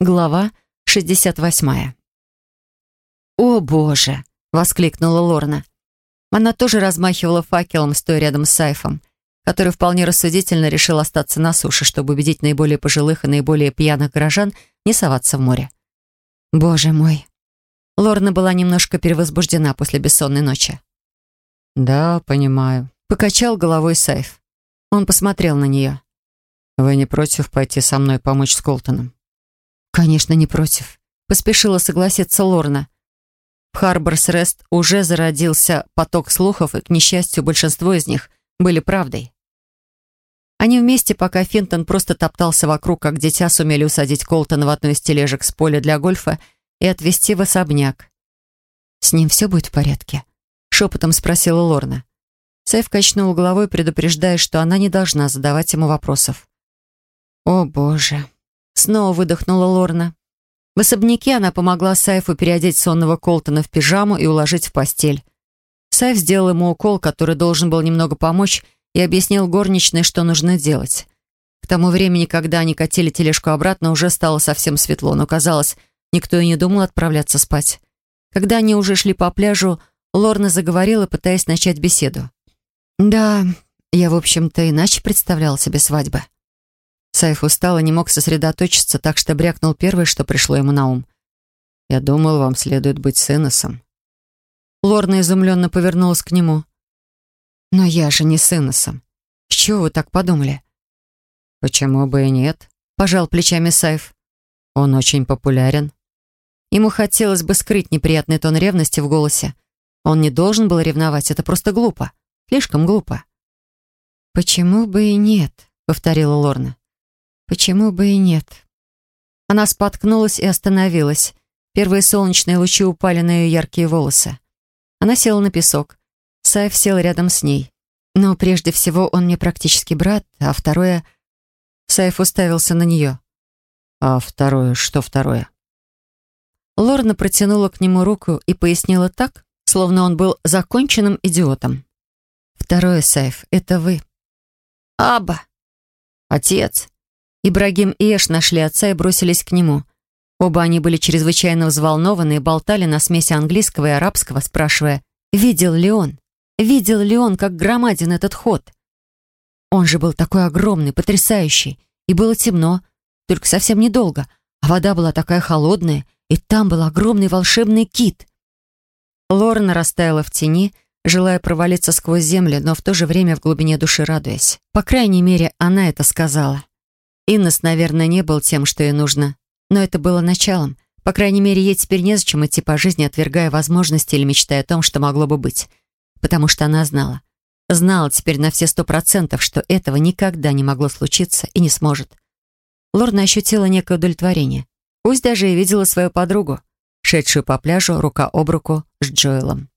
Глава 68. «О, Боже!» — воскликнула Лорна. Она тоже размахивала факелом, стоя рядом с Сайфом, который вполне рассудительно решил остаться на суше, чтобы убедить наиболее пожилых и наиболее пьяных горожан не соваться в море. «Боже мой!» Лорна была немножко перевозбуждена после бессонной ночи. «Да, понимаю», — покачал головой Сайф. Он посмотрел на нее. «Вы не против пойти со мной помочь с Колтоном?» «Конечно, не против», — поспешила согласиться Лорна. В Харборс-Рест уже зародился поток слухов, и, к несчастью, большинство из них были правдой. Они вместе, пока Финтон просто топтался вокруг, как дитя, сумели усадить Колтона в одну из тележек с поля для гольфа и отвезти в особняк. «С ним все будет в порядке?» — шепотом спросила Лорна. Сейф качнул головой, предупреждая, что она не должна задавать ему вопросов. «О, Боже!» Снова выдохнула Лорна. В особняке она помогла Сайфу переодеть сонного Колтона в пижаму и уложить в постель. Сайф сделал ему укол, который должен был немного помочь, и объяснил горничной, что нужно делать. К тому времени, когда они катили тележку обратно, уже стало совсем светло, но, казалось, никто и не думал отправляться спать. Когда они уже шли по пляжу, Лорна заговорила, пытаясь начать беседу. «Да, я, в общем-то, иначе представляла себе свадьбы». Сайф устал и не мог сосредоточиться, так что брякнул первое, что пришло ему на ум. «Я думал, вам следует быть с Инносом». Лорна изумленно повернулась к нему. «Но я же не с Инносом. С чего вы так подумали?» «Почему бы и нет?» — пожал плечами Сайф. «Он очень популярен». Ему хотелось бы скрыть неприятный тон ревности в голосе. Он не должен был ревновать, это просто глупо. Слишком глупо. «Почему бы и нет?» — повторила Лорна. Почему бы и нет? Она споткнулась и остановилась. Первые солнечные лучи упали на ее яркие волосы. Она села на песок. Сайф сел рядом с ней. Но прежде всего он мне практически брат, а второе... Сайф уставился на нее. «А второе? Что второе?» Лорна протянула к нему руку и пояснила так, словно он был законченным идиотом. «Второе, Сайф, это вы». «Аба! Отец!» Ибрагим и Эш нашли отца и бросились к нему. Оба они были чрезвычайно взволнованы и болтали на смеси английского и арабского, спрашивая, видел ли он, видел ли он, как громаден этот ход. Он же был такой огромный, потрясающий, и было темно, только совсем недолго, а вода была такая холодная, и там был огромный волшебный кит. Лорна растаяла в тени, желая провалиться сквозь землю, но в то же время в глубине души радуясь. По крайней мере, она это сказала. Иннес, наверное, не был тем, что ей нужно. Но это было началом. По крайней мере, ей теперь незачем идти по жизни, отвергая возможности или мечтая о том, что могло бы быть. Потому что она знала. Знала теперь на все сто процентов, что этого никогда не могло случиться и не сможет. Лорна ощутила некое удовлетворение. Пусть даже и видела свою подругу, шедшую по пляжу рука об руку с Джоэлом.